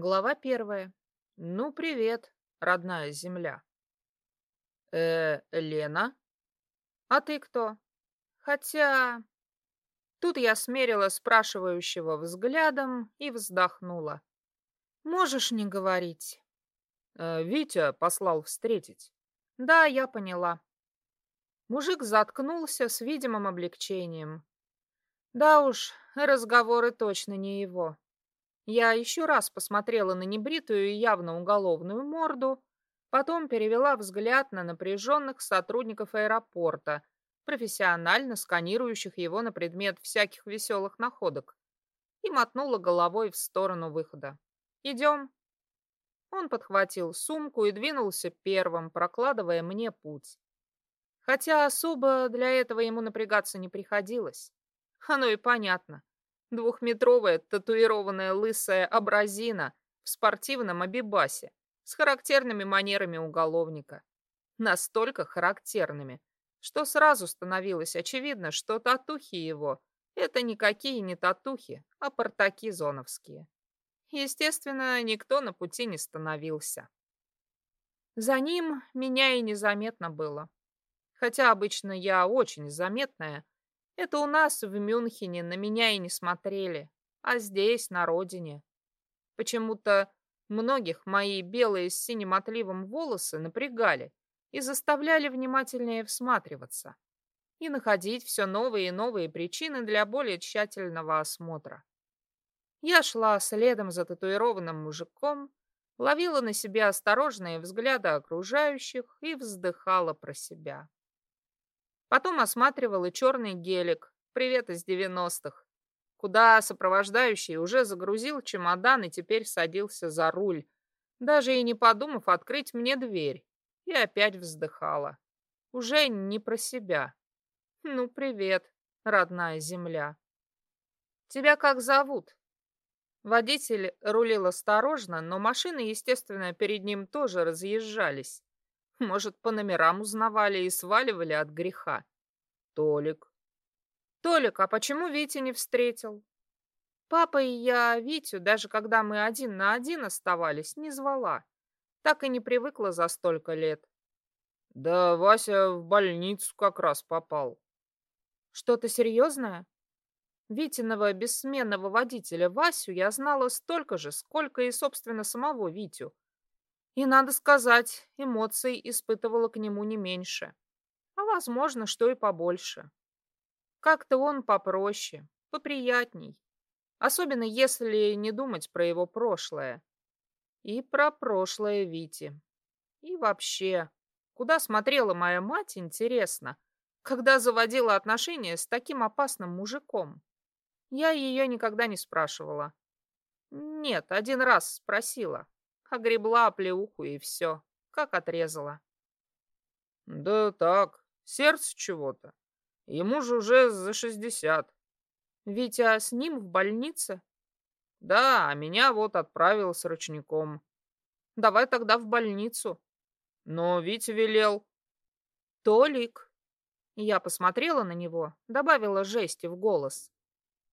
Глава первая. Ну, привет, родная земля. Э, Лена? А ты кто? Хотя... Тут я смерила спрашивающего взглядом и вздохнула. Можешь не говорить. Э, Витя послал встретить. Да, я поняла. Мужик заткнулся с видимым облегчением. Да уж, разговоры точно не его. Я еще раз посмотрела на небритую и явно уголовную морду, потом перевела взгляд на напряженных сотрудников аэропорта, профессионально сканирующих его на предмет всяких веселых находок, и мотнула головой в сторону выхода. «Идем». Он подхватил сумку и двинулся первым, прокладывая мне путь. Хотя особо для этого ему напрягаться не приходилось. Оно и понятно. Двухметровая татуированная лысая абразина в спортивном абибасе с характерными манерами уголовника. Настолько характерными, что сразу становилось очевидно, что татухи его — это никакие не татухи, а портаки зоновские. Естественно, никто на пути не становился. За ним меня и незаметно было. Хотя обычно я очень заметная, это у нас в Мюнхене на меня и не смотрели, а здесь, на родине. Почему-то многих мои белые с синим отливом волосы напрягали и заставляли внимательнее всматриваться и находить все новые и новые причины для более тщательного осмотра. Я шла следом за татуированным мужиком, ловила на себя осторожные взгляды окружающих и вздыхала про себя. Потом осматривал черный гелик, привет из девяностых, куда сопровождающий уже загрузил чемодан и теперь садился за руль, даже и не подумав открыть мне дверь, и опять вздыхала. Уже не про себя. Ну, привет, родная земля. Тебя как зовут? Водитель рулил осторожно, но машины, естественно, перед ним тоже разъезжались. Может, по номерам узнавали и сваливали от греха. Толик. Толик, а почему Витя не встретил? Папа и я Витю, даже когда мы один на один оставались, не звала. Так и не привыкла за столько лет. Да Вася в больницу как раз попал. Что-то серьезное? Витиного бессменного водителя Васю я знала столько же, сколько и, собственно, самого Витю. И, надо сказать, эмоций испытывала к нему не меньше. А, возможно, что и побольше. Как-то он попроще, поприятней. Особенно если не думать про его прошлое. И про прошлое Вити. И вообще, куда смотрела моя мать, интересно, когда заводила отношения с таким опасным мужиком. Я ее никогда не спрашивала. Нет, один раз спросила. Огребла оплеуху и все. Как отрезала. Да так, сердце чего-то. Ему же уже за шестьдесят. Витя с ним в больнице? Да, а меня вот отправил с ручником. Давай тогда в больницу. Но Витя велел. Толик. Я посмотрела на него, добавила жести в голос.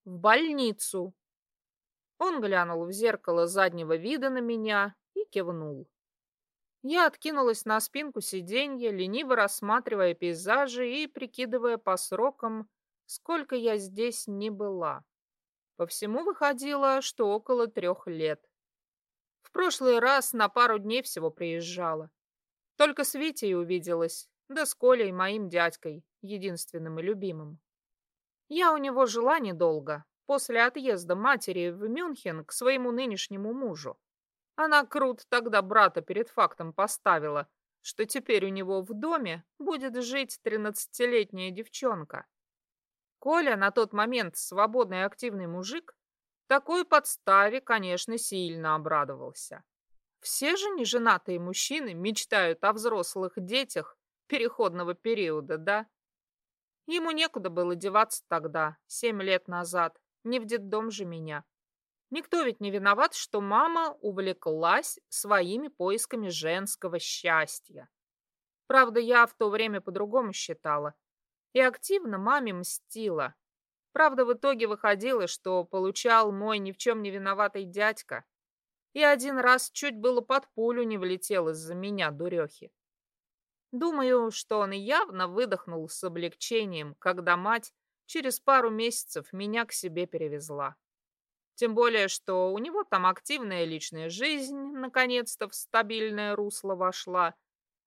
В больницу. Он глянул в зеркало заднего вида на меня и кивнул. Я откинулась на спинку сиденья, лениво рассматривая пейзажи и прикидывая по срокам, сколько я здесь не была. По всему выходило, что около трех лет. В прошлый раз на пару дней всего приезжала. Только с Витей увиделась, да с Колей, моим дядькой, единственным и любимым. Я у него жила недолго, после отъезда матери в Мюнхен к своему нынешнему мужу. Она крут тогда брата перед фактом поставила, что теперь у него в доме будет жить тринадцатилетняя девчонка. Коля на тот момент свободный и активный мужик, такой подставе, конечно, сильно обрадовался. Все же неженатые мужчины мечтают о взрослых детях переходного периода, да? Ему некуда было деваться тогда, семь лет назад, не в детдом же меня. Никто ведь не виноват, что мама увлеклась своими поисками женского счастья. Правда, я в то время по-другому считала и активно маме мстила. Правда, в итоге выходило, что получал мой ни в чем не виноватый дядька. И один раз чуть было под пулю не влетел из-за меня, дурехи. Думаю, что он явно выдохнул с облегчением, когда мать через пару месяцев меня к себе перевезла. Тем более, что у него там активная личная жизнь наконец-то в стабильное русло вошла.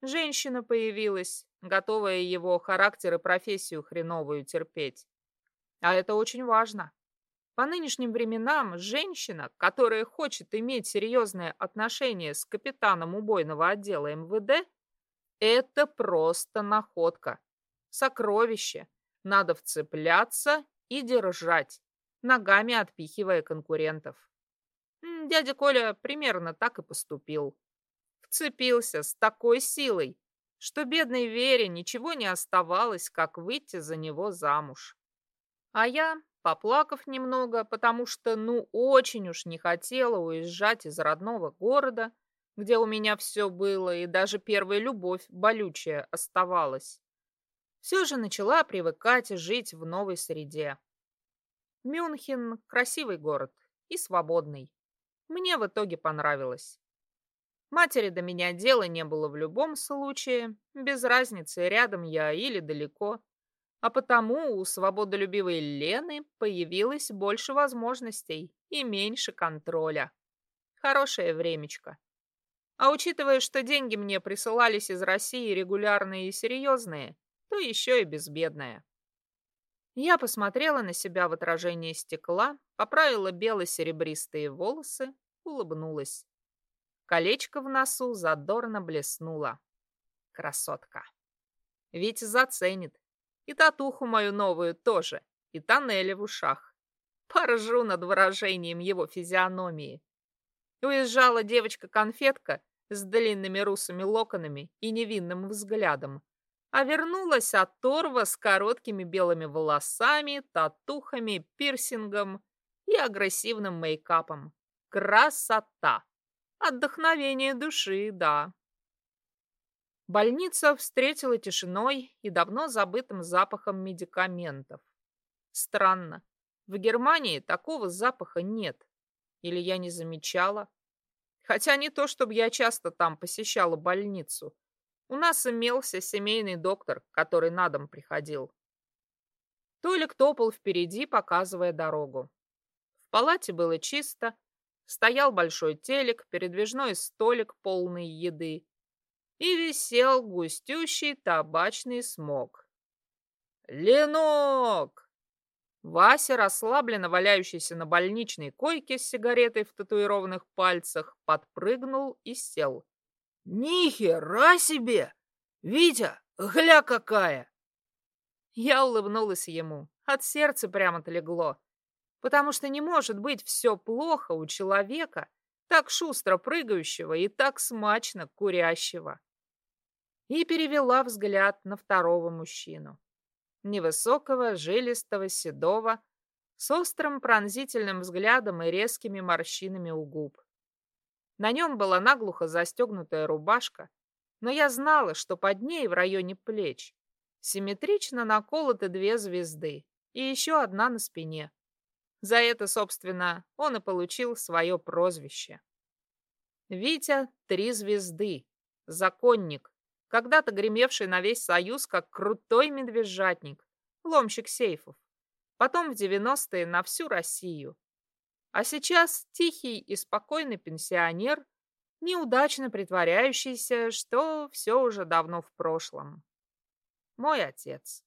Женщина появилась, готовая его характер и профессию хреновую терпеть. А это очень важно. По нынешним временам женщина, которая хочет иметь серьезное отношение с капитаном убойного отдела МВД, это просто находка, сокровище. Надо вцепляться и держать, ногами отпихивая конкурентов. Дядя Коля примерно так и поступил. Вцепился с такой силой, что бедной Вере ничего не оставалось, как выйти за него замуж. А я, поплакав немного, потому что ну очень уж не хотела уезжать из родного города, где у меня все было, и даже первая любовь болючая оставалась, все же начала привыкать жить в новой среде. Мюнхен – красивый город и свободный. Мне в итоге понравилось. Матери до меня дела не было в любом случае, без разницы, рядом я или далеко. А потому у свободолюбивой Лены появилось больше возможностей и меньше контроля. Хорошее времечко. А учитывая, что деньги мне присылались из России регулярные и серьезные, то еще и безбедная. Я посмотрела на себя в отражении стекла, поправила бело-серебристые волосы, улыбнулась. Колечко в носу задорно блеснуло. Красотка. Ведь заценит, и татуху мою новую тоже, и тоннели в ушах. Поржу над выражением его физиономии. Уезжала девочка-конфетка с длинными русыми локонами и невинным взглядом, а вернулась оторва с короткими белыми волосами, татухами, пирсингом и агрессивным мейкапом. Красота! Отдохновение души, да. Больница встретила тишиной и давно забытым запахом медикаментов. Странно. В Германии такого запаха нет. Или я не замечала. Хотя не то, чтобы я часто там посещала больницу. У нас имелся семейный доктор, который на дом приходил. Толик топал впереди, показывая дорогу. В палате было чисто. Стоял большой телек, передвижной столик, полный еды и висел густющий табачный смог. «Ленок!» Вася, расслабленно валяющийся на больничной койке с сигаретой в татуированных пальцах, подпрыгнул и сел. «Ни хера себе! Витя, гля какая!» Я улыбнулась ему. От сердца прямо-то легло. Потому что не может быть все плохо у человека, так шустро прыгающего и так смачно курящего и перевела взгляд на второго мужчину. Невысокого, жилистого, седого, с острым пронзительным взглядом и резкими морщинами у губ. На нем была наглухо застегнутая рубашка, но я знала, что под ней в районе плеч симметрично наколоты две звезды и еще одна на спине. За это, собственно, он и получил свое прозвище. Витя — три звезды, законник, когда-то гремевший на весь Союз как крутой медвежатник, ломщик сейфов. Потом в 90-е на всю Россию. А сейчас тихий и спокойный пенсионер, неудачно притворяющийся, что все уже давно в прошлом. Мой отец.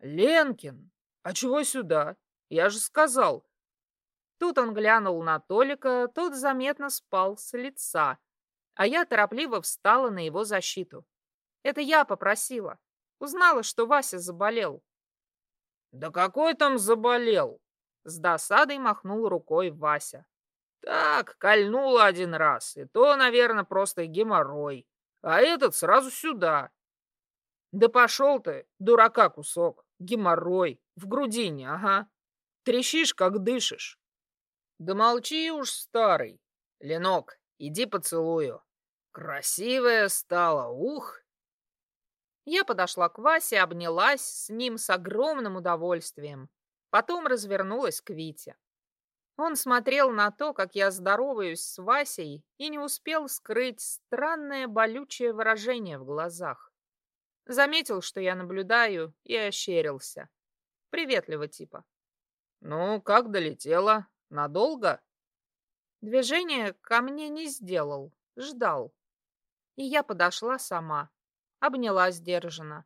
«Ленкин, а чего сюда? Я же сказал». Тут он глянул на Толика, тот заметно спал с лица, а я торопливо встала на его защиту. Это я попросила. Узнала, что Вася заболел. «Да какой там заболел?» С досадой махнул рукой Вася. «Так, кольнула один раз, и то, наверное, просто геморрой. А этот сразу сюда». «Да пошел ты, дурака кусок, геморрой, в грудине, ага. Трещишь, как дышишь». «Да молчи уж, старый. Ленок, иди поцелую». Красивая стала, ух! Я подошла к Васе, обнялась с ним с огромным удовольствием. Потом развернулась к Вите. Он смотрел на то, как я здороваюсь с Васей, и не успел скрыть странное болючее выражение в глазах. Заметил, что я наблюдаю, и ощерился. Приветливо типа. «Ну, как долетела? Надолго?» Движение ко мне не сделал, ждал. И я подошла сама, обняла сдержанно.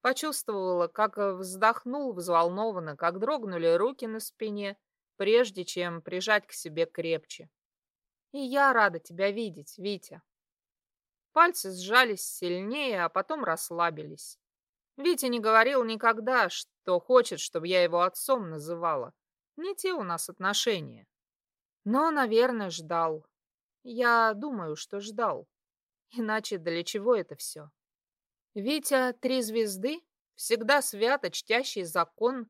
Почувствовала, как вздохнул взволнованно, как дрогнули руки на спине, прежде чем прижать к себе крепче. И я рада тебя видеть, Витя. Пальцы сжались сильнее, а потом расслабились. Витя не говорил никогда, что хочет, чтобы я его отцом называла. Не те у нас отношения. Но, наверное, ждал. Я думаю, что ждал. Иначе для чего это все? Витя три звезды, всегда свято чтящий закон,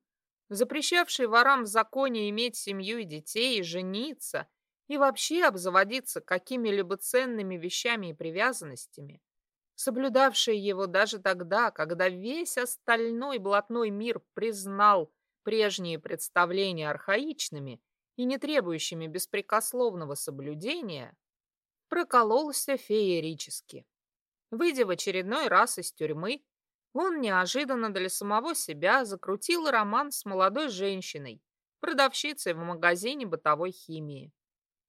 запрещавший ворам в законе иметь семью и детей, и жениться, и вообще обзаводиться какими-либо ценными вещами и привязанностями, соблюдавший его даже тогда, когда весь остальной блатной мир признал прежние представления архаичными и не требующими беспрекословного соблюдения, прокололся феерически. Выйдя в очередной раз из тюрьмы, он неожиданно для самого себя закрутил роман с молодой женщиной, продавщицей в магазине бытовой химии.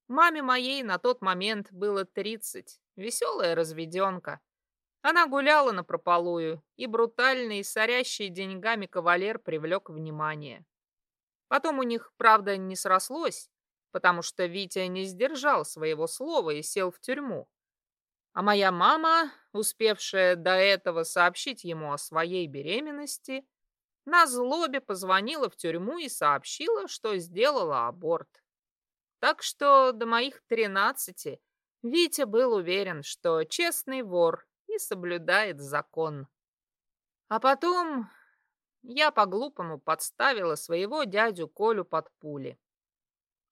Маме моей на тот момент было тридцать, веселая разведенка. Она гуляла на прополую, и брутальный, сорящий деньгами кавалер привлек внимание. Потом у них, правда, не срослось, потому что Витя не сдержал своего слова и сел в тюрьму. А моя мама, успевшая до этого сообщить ему о своей беременности, на злобе позвонила в тюрьму и сообщила, что сделала аборт. Так что до моих тринадцати Витя был уверен, что честный вор и соблюдает закон. А потом я по-глупому подставила своего дядю Колю под пули.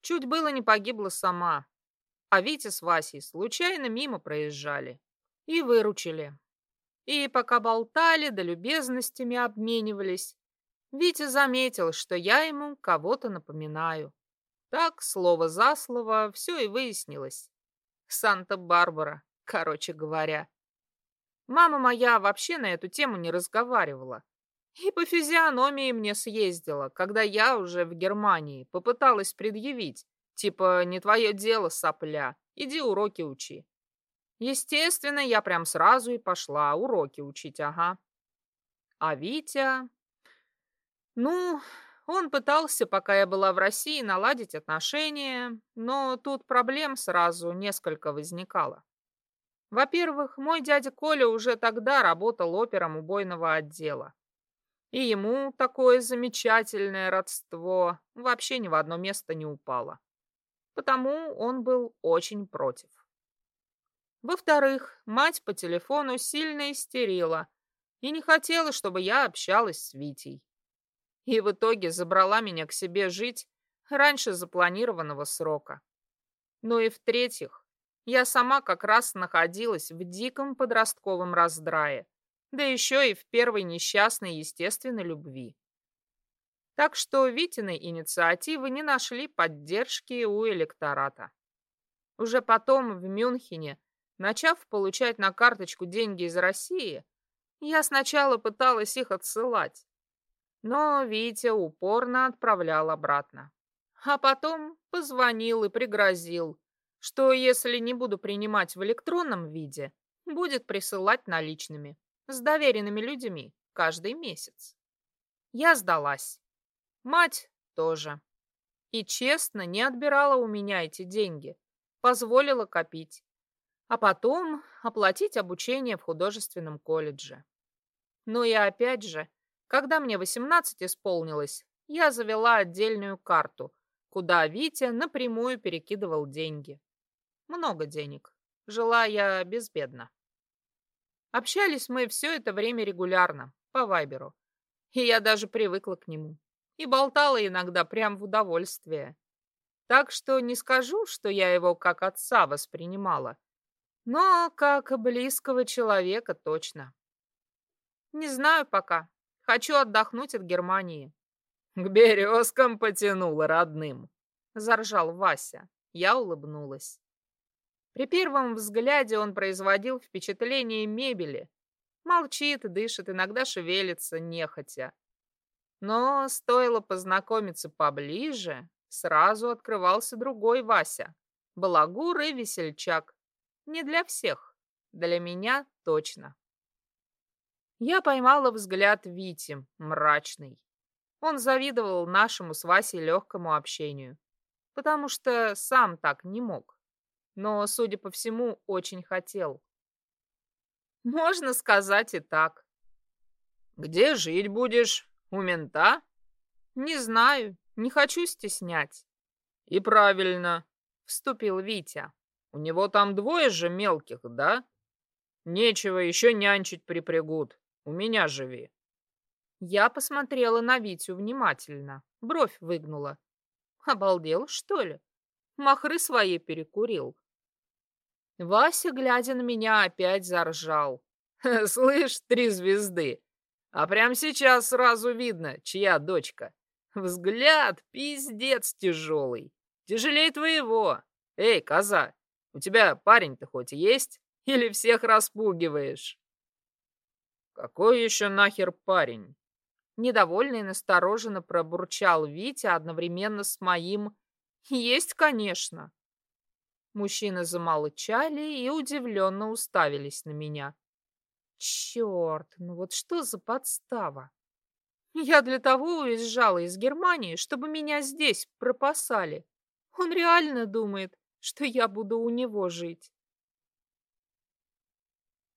Чуть было не погибла сама, а Витя с Васей случайно мимо проезжали. И выручили. И пока болтали, да любезностями обменивались, Витя заметил, что я ему кого-то напоминаю. Так, слово за слово, все и выяснилось. Санта-Барбара, короче говоря. Мама моя вообще на эту тему не разговаривала. И по физиономии мне съездила, когда я уже в Германии попыталась предъявить, Типа, не твое дело, сопля. Иди уроки учи. Естественно, я прям сразу и пошла уроки учить, ага. А Витя... Ну, он пытался, пока я была в России, наладить отношения, но тут проблем сразу несколько возникало. Во-первых, мой дядя Коля уже тогда работал опером убойного отдела. И ему такое замечательное родство вообще ни в одно место не упало потому он был очень против. Во-вторых, мать по телефону сильно истерила и не хотела, чтобы я общалась с Витей. И в итоге забрала меня к себе жить раньше запланированного срока. Ну и в-третьих, я сама как раз находилась в диком подростковом раздрае, да еще и в первой несчастной естественной любви. Так что Витиной инициативы не нашли поддержки у электората. Уже потом в Мюнхене, начав получать на карточку деньги из России, я сначала пыталась их отсылать, но Витя упорно отправлял обратно. А потом позвонил и пригрозил, что если не буду принимать в электронном виде, будет присылать наличными, с доверенными людьми, каждый месяц. Я сдалась. Мать тоже. И честно не отбирала у меня эти деньги, позволила копить. А потом оплатить обучение в художественном колледже. Ну и опять же, когда мне 18 исполнилось, я завела отдельную карту, куда Витя напрямую перекидывал деньги. Много денег. Жила я безбедно. Общались мы все это время регулярно, по Вайберу. И я даже привыкла к нему и болтала иногда прям в удовольствие. Так что не скажу, что я его как отца воспринимала, но как близкого человека точно. Не знаю пока. Хочу отдохнуть от Германии. К березкам потянула родным. — заржал Вася. Я улыбнулась. При первом взгляде он производил впечатление мебели. Молчит, дышит, иногда шевелится, нехотя. Но стоило познакомиться поближе, сразу открывался другой Вася. Балагур и весельчак. Не для всех, для меня точно. Я поймала взгляд Вити, мрачный. Он завидовал нашему с Васей легкому общению, потому что сам так не мог. Но, судя по всему, очень хотел. Можно сказать и так. «Где жить будешь? У мента?» «Не знаю, не хочу стеснять». «И правильно», — вступил Витя. «У него там двое же мелких, да? Нечего еще нянчить припрягут. У меня живи. Я посмотрела на Витю внимательно, бровь выгнула. Обалдел, что ли? Махры свои перекурил. Вася, глядя на меня, опять заржал. «Слышь, три звезды, а прямо сейчас сразу видно, чья дочка. Взгляд пиздец тяжелый, тяжелее твоего. Эй, коза, у тебя парень-то хоть есть? Или всех распугиваешь?» «Какой еще нахер парень?» Недовольно и настороженно пробурчал Витя одновременно с моим «Есть, конечно». Мужчины замолчали и удивленно уставились на меня. Черт, ну вот что за подстава? Я для того уезжала из Германии, чтобы меня здесь пропасали. Он реально думает, что я буду у него жить.